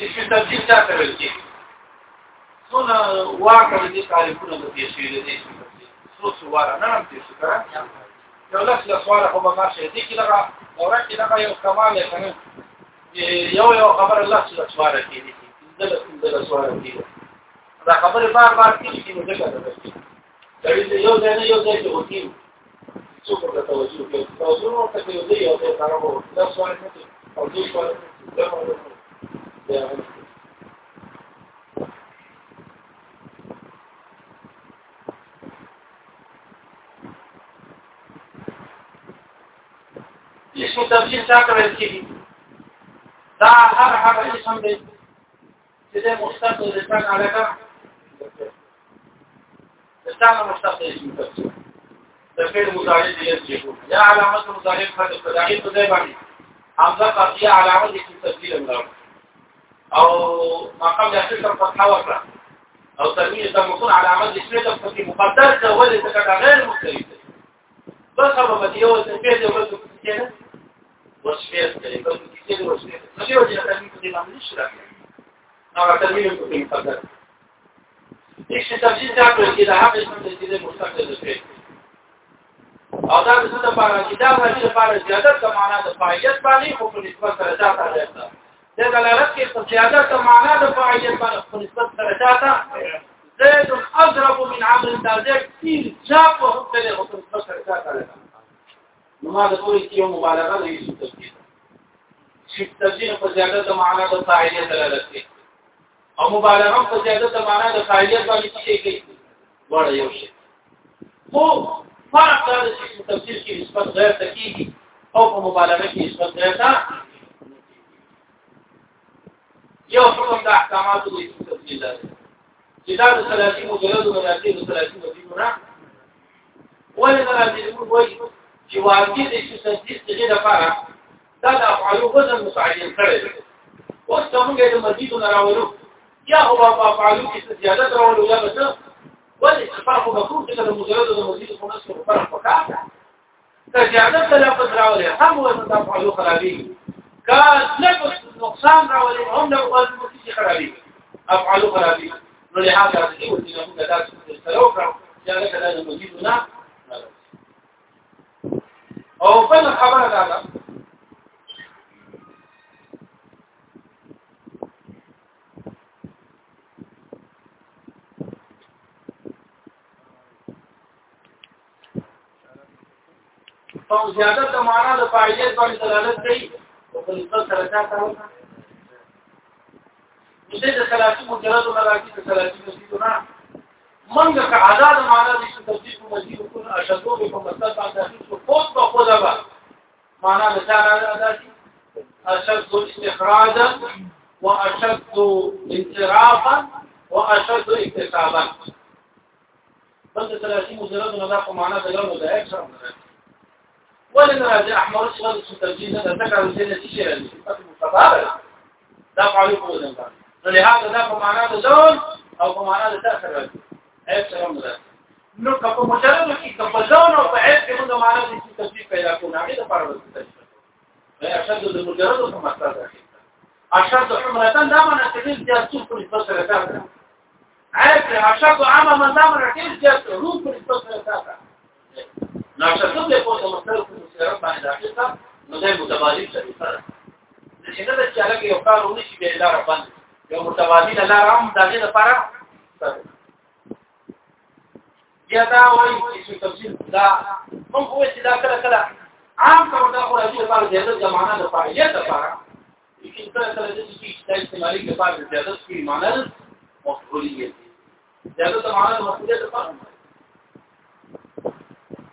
اسم تبدیل چا کول کی سونه واکه دې تعریفونه د دې شی دې اسم تبدیل سو سو واره نه هم دې شو کرا یو لاس له سوال خو به ماشه دې کې لغه اورک لغه یو کمال کنه یو یو خبر الله څخه سوال کې دې دل دل سوال کې دا خبر بار بار کې چې موږ څنګه کوي یو ځای نه یو ځای ته وتی څوک ته توجه کوي توجه نو ته یو ځای یو ځای سره وو دا سوال نه او دوی سوال نه اسم تفصیل چا کول کیږي دا هر هغه اسم دی چې د مستقل د ځان علاقه ځان مستقل اسم تفصیل تفعیل مضارع دی چې یا علامه مضارع په ابتدایي په ځای باندې حمزه قافیه علامه د تفصیل مضارع او ما قبل الفكر فتحه وكرة او ترميز المصول على عمل الشريطة فكي مقدر كوالي تكتا غير مستريطة بخبر بديو التنبيه دي ومالك كتيرة وشفير كتيرة كتيرة وشفير نشير وجه ترميز دي ما منش رأيه نوع ترميز فكي مقدر ايش تفجيز تعمل كده حقش من تجديد المستقبل الفكر او دا د څه لپاره چې دا د لپاره زیادت معنا د فعالیت باندې خو په نسبت سره دا تعریف ده د دلالت کې قصياده ته معنا د فاعلیت باندې په نسبت سره چاته زید اضرب من عمل تازق تیر چاپ په حکم له حکم سره چاته نو ما د کوی کیو مبالغه نه یوه تفسیر چې تفسیر په زیاده معنا د فاعلیت دلالت کوي او مبالغه په زیاده معنا د فاعلیت باندې څه کوي وړ یو شی خو فرق دا چې تفسیر کې نسبت غیر تکیږي او په مبالغه کې نسبت غیر یو حکم د احکاماتو د تفصیل دی چې دا د ثلاثي مجرد او مناسب د ثلاثي مجرد نه ولې دا د دې وایي چې واقع د شي تنسیق څخه د پاره دا د افعالو وزن متعین کړی دی اوس څنګه د مزید نه راوړو یا هو په افعالو کې زیادت راوړو یا بس ولې چې فرق مکروه چې د مجرد او مزید په نسبت فرق وکړه که زیادت لفظ راوړي هم وزن د افعالو خرابېږي دا لږ نقصان راولي هم نو باندې مو څه خرابي افعال خرابي نو له هغه راځي او چې موږ دا څه سلو کړو زیادت معنا د فاعلیت باندې دلالت کوي او په یو سره تا کار وکړه د ثلاثي مجرد مراکز د ثلاثي مزید نه منګه که عدد معنا د تصدیق مزید کو اشدو په مستقیم باندې څو فوق په خدا با معنا د تا نه ادا شي اشد استخراجا واشد انصرافا واشد اكتسابا بل د ثلاثي مجرد نه دا په معنا د لون د اکثر نه ولما جاء أحمر الشغل الترجيز أن ذكر الجنة شيئا فقال دفع عليكم وذنبا فلهذا دفع معناه دون أو معناه تأخر رجل عيب شرم ذلك نو کپ مجرد کی کپ ځان او په هیڅ کومه معنا د تفصیل پیدا کو نه د پاره وځي دا اشد د مجرد په مطلب راځي اشد حمرتان دا معنا چې دې د څو په نسبت سره کار عارف اشد عامه ما دا معنا چې دې د روح په نسبت خدای متوازی سره کار چې نه چې هغه یو کار ونی شي به لار باندې یو متوازی لار هم دغه لپاره یا دا وایي چې تفصیل دا موږ وایي چې دا کله کله عام کار دا خو راځي لپاره د زمانه لپاره یا لپاره لیکن کله کله د دې استعمالي لپاره د زیادت کی معنی مفعولیت زیادت معنی مفعولیت لپاره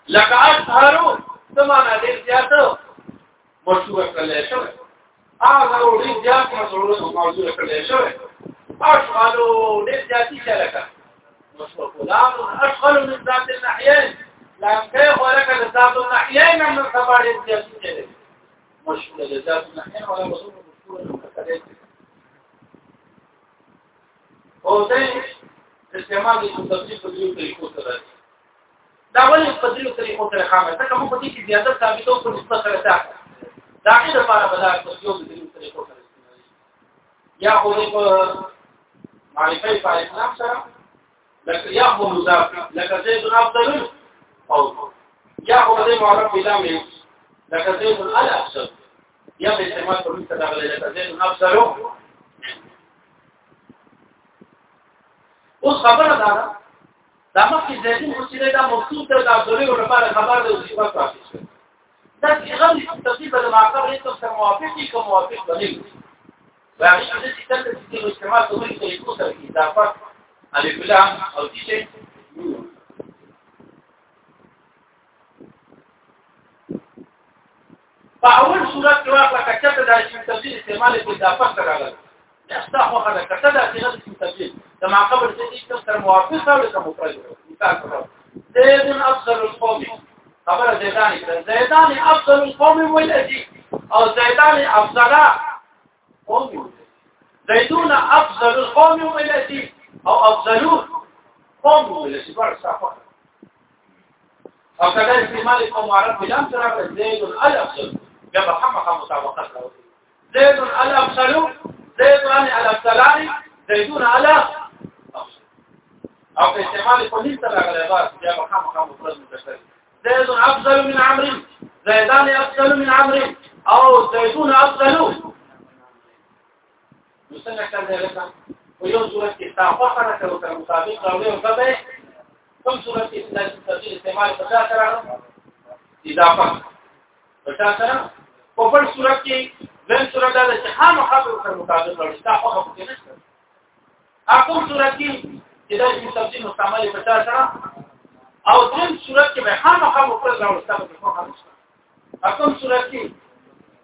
لکه اثرو زمانه دې زیاتو مشروع کړل شوی هغه ډېر زیات موضوع کړل شوی اشغلوا ډېر زیاتی شلکه مشروع کولم اشغلوا من ذات الاحيان لان كيف ولك ذات الاحيان من خبر الزياده مشروع ذات الاحيان ولا مشروع مشروع او دې استعمال د تصدیق په دریو طریقو سره دا ولې په دریو طریقو سره خامه ځکه موږ په دې کې زیادت ثابتو په نسبت سره تاسو داغه لپاره به دا یو د دې طریقو سره یا خو دې په معرفي په اسلام سره لکه یا خو مضاف لکه زید افضل او یا خو دې معرف بلا مې لکه زید الافضل یا به استعمال کوم څه دغه لکه زید افضل اوس خبره ده دا مخکې زیدین وسیله دا مخصوص ده د افضل لپاره خبره ده چې واسه دا چې هغه شو ترتیب د معقر له سره موافق دي کوم موافق نه دي باندې چې د ستاسو د اجتماع د وړي ته یو څه کې اضافه الف لام او چې فاول صورت کې واقعا کچته د تفصیل استعمال په اضافه سره راغله استح وخذ كتدا في غزة التبليل كما قبل ذلك تفسر موافقة ولكن مفرجة مثال كبير سيد أفضل القوم خبر زیدان زیدان افضل القوم ولدي او زیدان افضل قوم زیدون افضل القوم ولدي او افضلون قوم ولدي بار صحه او کله استعمال کوم عرب جام سره زید الافضل جب حمقه مطابقت له زید الافضل زید الافضلان زیدون على او استعمال کوم سره غلبات جب حمقه مطابقت له زيد أفضل من عمرو زيدان أفضل من عمرو أو زيدون أفضل مستنى كان ذلك ويوم سورة استعفقنا كبك المطابق قولي وفبه كم سورة تسجيل استعمال فتا کرا اضافة فتا کرا وفر سورة کی وین سورة دا چې حال حاضر کر مطابق راوړي استعفقه پکې نشته اكو سورة کی چې دا تسجیل مستعمل فتا کرا او دیم صورت کې به هر مخه مفرد راوسته به خو خلاص اكم صورت کې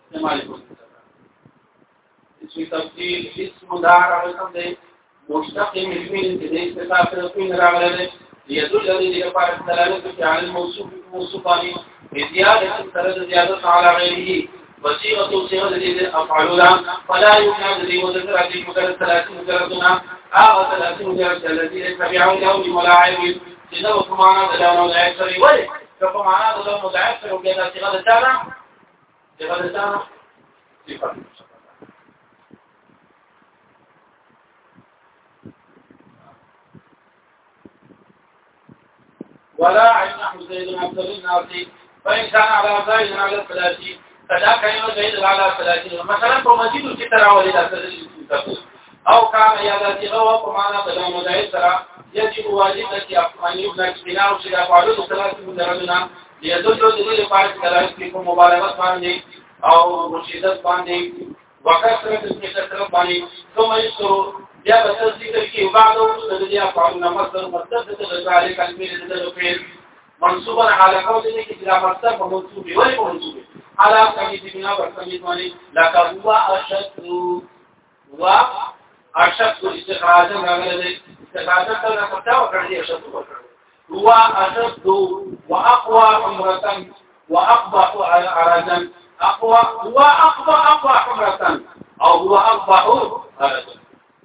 استعمال کوي تفصیل اسم دار رقم دی مشتق من فعل کې د استفاده سره فعل راغلی دی یذل الذي لپاره دلالت کوي علی الموصوف موصوفانی بزیاده سره د زیادت علی غیره وصيغه صيغه دي افعال لا فلا يمنع ذي مذكر ذي مذكر ثلاث مذكرتنا او ثلاث مذكرات التي تبعون يوم ولا عيب إنه في معنى لا متعسر ولد فهو معنى لا متعسر وكذا صيغة التابع صيغة التابع صيغة ولا عين نحو زيد عبد الناصي فإن كان على زيد على الثلاثين فلا كان زيد على الثلاثين مثلا فمجيد كترى ولد الثلاثين أو كان يا ذاتي غوى فمعنى لا متعسر يجب واجبك أن يبنى اجتناع شرع فعلوه ثلاثة مجردنا ليدلوا دليل فارس دلائل في مبالغة باندي أو رشيدت باندي وكثرة اسم كثرت باندي ثم يشتروا بیا به ذکر کې بعد او د دې افعالنا مصدر مصدر د غزاله کلمې د دې فعل منصوب على قول کې چې دا مصدر په منصوب وي ولې منصوب على کمی د بنا پر کمی باندې لك هو اشد و اشد استخراج راغلی عبادت ته متو کړی شته وکړو هو اشد واقوى عمره واقبح عرجا اقوى هو اقوى اقوى عمره او هو اقبح عرجا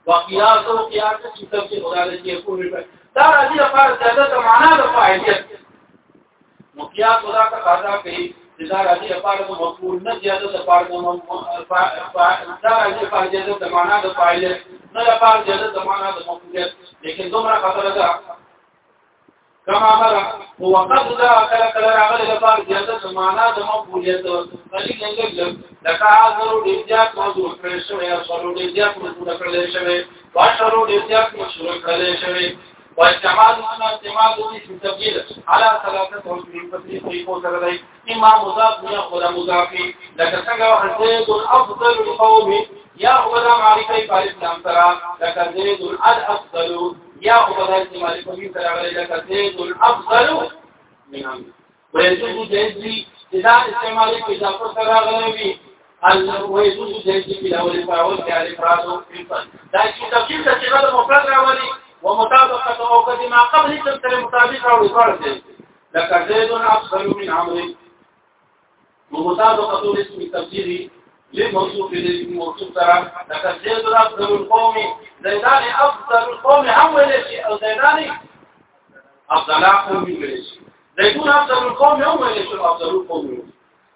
وقياس او قياس چې تفصیل غواړي چې کومه دا راځي لپاره زیاده معنا د فاعلیت نو قياس او دا قاعده کوي چې دا راځي لپاره د مفعول نه زیاده لپاره د فاعل دا راځي لپاره د معنا د فاعلیت نه لپاره جلد زمانه د موجودیت لیکن دومره خطر ده کما امر هو وقت ذا کلا کلا راغله لپاره جلد زمانه د موجودیت کلی څنګه لږ دغه حاضر د احتیاط موضوع کړی شوی او سره د احتیاط موضوع کړل شوی واشرو د احتیاط مشروع کړل شوی واستعمال معنا استعمال دي في تبديل على ثلاثه وجوه فتري طريقو سره دی اما مضاف یا خدا مضاف لکه څنګه حسید الافضل القوم یا خدای معرفه فارس نام سره لکه زید الافضل یا خدای معرفه سره غلی لکه زید الافضل من امر ويجوز جزي اذا استعمال في اضافه سره غلی ويجوز جزي في الاول فاول كالافراد في الفن دا چې تفصیل د صيغه مفرد راولي ومطابقه او قدما قبل چې تر مطابق او فرض لکه زید الافضل من امر ومطابقه اسم تفسیری للموصوف الذي موصوف ترى لقد زيد افضل القوم زيدان افضل القوم هم ولا شيء او زيدان افضل قوم ولا شيء زيدون افضل القوم هم ولا شيء افضل القوم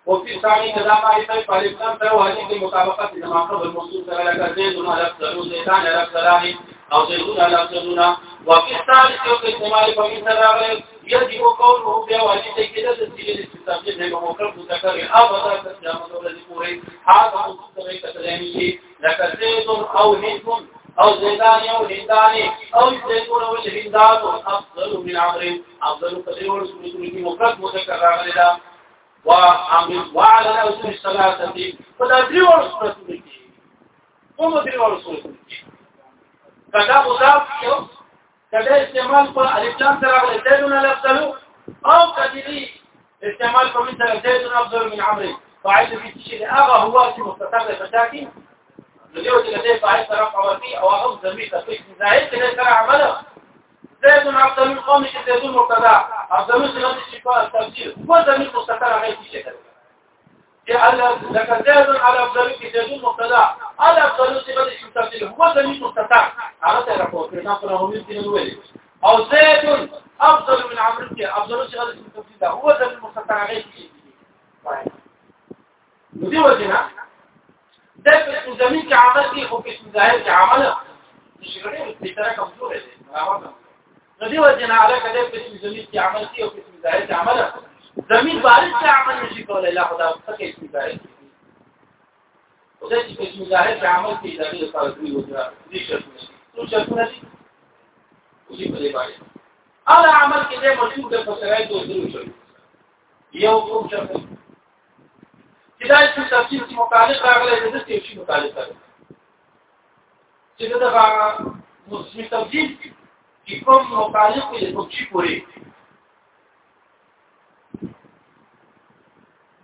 وفي ثاني كذا ما يصير فالإسلام فهو هذه المطابقة لما قبل الموصوف ترى لقد زيدون افضل زيدان افضلان او زيدون افضلون وفي الثالث يوجد استعمال فمن ترى يجب قوله بها واجب كده تسجيل الاستثناء زي ما وقف ذكر ابدا كما دولة الكوري هذا مصدق طريقه تلاميذه لك زيد او هند او زيدان او هندان او زيدون او الهندان افضل من عمر افضل قدر ورسول الله مفرد مذكر غير وعمل وعلى الاصول الثلاثه فلا دري ورسول الله کوم دري ورسول الله کدا مضاف یو کله استعمال په الکلام سره غل زیدون لفظلو او کله استعمال په مثل زیدون افضل من عمرو فاعل به شيء هغه هو چې مستقر فتاكي لديو چې لديه فاعل سره قوتي او هغه ضمیر تفصیل زائد کله سره عمله زيد عبد القوم زيد المبتدا عبد القوم زيد الشفاء التفسير هو ضمير مستتر عليه في شكل لك زاد على أفضلك زاد مبتدع على أفضلك بدل مستبدل هو زمين مستطاع عرفت يا رفوة كنا فنه ممكن الولي أو زاد أفضل من عمرك أفضلك بدل مستبدل هو زمين مستطاع طيب. غير شيء ودي وجهنا ده في اسم زمين كعمل دي وفي اسم ظاهر كعمل مش غير بيترك مزور دي ودي وجهنا على كده في اسم زمين كعمل دي وفي اسم ظاهر كعمل زمين بارش کې عمل نشي کولای الله خدا پکې شي کوي خدای چې بسم الله کې عمل کې زمين سره کوي وځه دې شرط نشي څو شرط نشي اوسې په دې باندې هغه عمل کې دې مشهور د فسرایت او درو شي یو کوم شرط چې دا چې تفصیل کې متعلق راغلی دې څه شي متعلق راغلی چې دا مسلم تفصیل کې کوم متعلق دې په چی پورې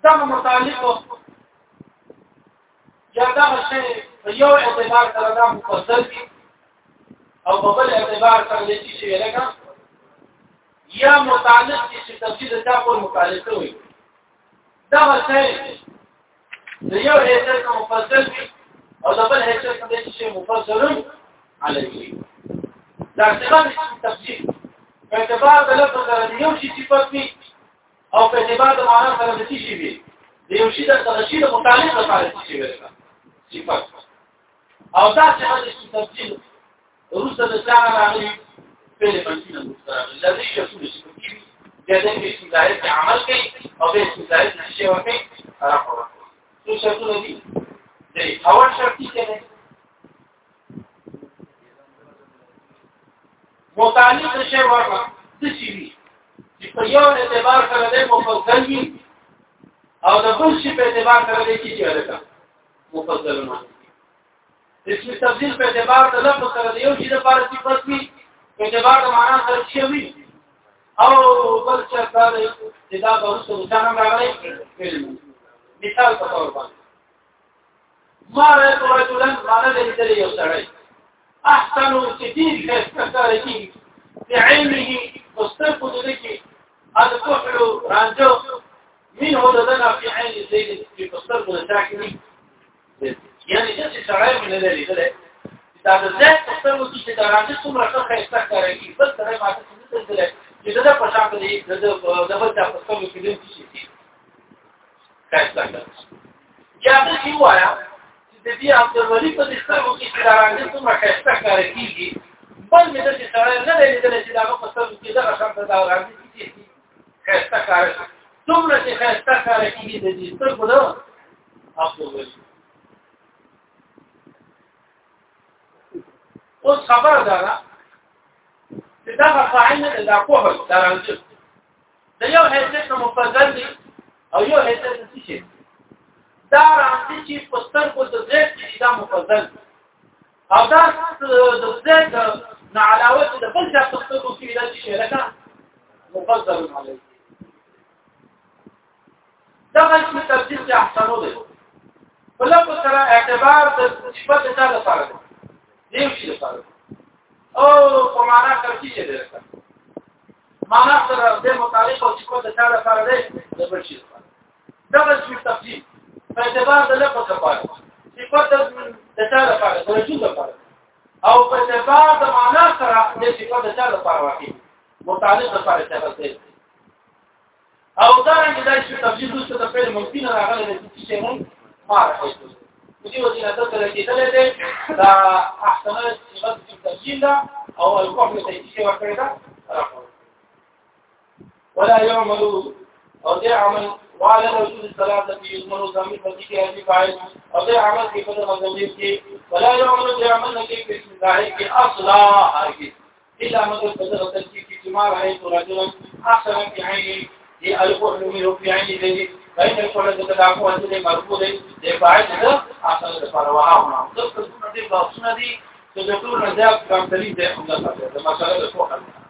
سم متعلق یا دا شی یو اعتبار سره دا مفصل دي او په بل اعتبار سره لږ شي لکه یا متعلق چې تفصیل دا په متعلق وي دا شی یو اعتبار سره مفصل دي او دا بل اعتبار سره شی مفصل علیه دا څنګه تفصیل اعتبار د لفظ د یو شي صفت او په دې باندې معنا سره د شي وي د یو شي د سره شي د متعلق لپاره شي وي صفات او دا چې هغه شي تفصیل روسه د ځان راغلي په دې باندې نه مستره لږ شي ټول شي کوي د دې په استدلال کې عمل کوي او په استدلال نشي وکړي راپور څه شرطونه دي درې اول شرط څه دی متعلق شي ورکړه څه شي په یو اعتبار سره د مفصل وي او د بل شي په اعتبار سره د کی دی مفصل نه اسم تفضیل په اعتبار د لفظ سره د یو شي د لپاره صفت وي په اعتبار د معنا سره شی وي او بل څه دا دی چې دا به اوس مثال راغلی مثال په تور باندې ما رأيت رجلا معنا د دې یو سړی احسن سديد خسته سره کی بعلمه مستقبل دې الكحل رانجو منه لدنا في عين زيد في قصر من الشاكري يعني جنس شرعي من ذلك ذلك دا د زه خپل وځي چې دا راځي څومره ښه ښه کوي بل سره ما ته څه دلته چې دا په شان دی د دبل د خپل کې دې شي دي ښه یا د یو وایا چې د دې عبدالولي په دې سره چې دا راځي څومره ښه ښه کوي بل مې د چې سره نه لیدل چې دا په څه کې دا ښه دا راځي خسته کار شي څومره چې خسته کار کیږي د دې سترګو دا خپل اوس خبره ده چې دا فاعل د کوه ترانځي د یو حیثیت مفضل دی او یو حیثیت څه شي دا راځي چې په سترګو د زیات کې دا مفضل دی او دا د زیات نه علاوه د بل څه په سترګو کې دا شي لکه مفضل علیه دغه اسم تفسیر چې احسنو دی په لکه سره اعتبار د صفت ته لپاره دی دیو شي لپاره او په معنا کې چې دی معنا سره د متعلق او صفت ته لپاره دی د بل شي دغه اسم تفسیر په اعتبار د لکه لپاره صفت د ته لپاره د وجود لپاره او په اعتبار د معنا سره د صفت ته لپاره واقع متعلق لپاره څه دی او دا رنګ دا چې تفصیل وروسته د پیل ممکن راغلی د چې مون معرفه دي ودي نه تاسو کې دلته دا احتمال چې غوښتل تفصیل دا او الکوه ته چې ورکړی دا ولا يعمل او دې عمل وعلى رسول الصلاه التي يؤمن زمين فدي کې هي قائل او دې عمل کې په مزمیر کې ولا يعمل دې عمل کې په ځای کې اصلا هرګي الا مگر په دغه تلقي کې چې تو راځو احسن کې عيني في القرن يرو في عين ذي فإن القرن تتعفو أنت لي مرفوض دي فاعل ده عشان ده فرواها هنا ضبط السنة دي بلا سنة دي تدخل نزاق كامتلين دي حملة ما شاء الله ده فوق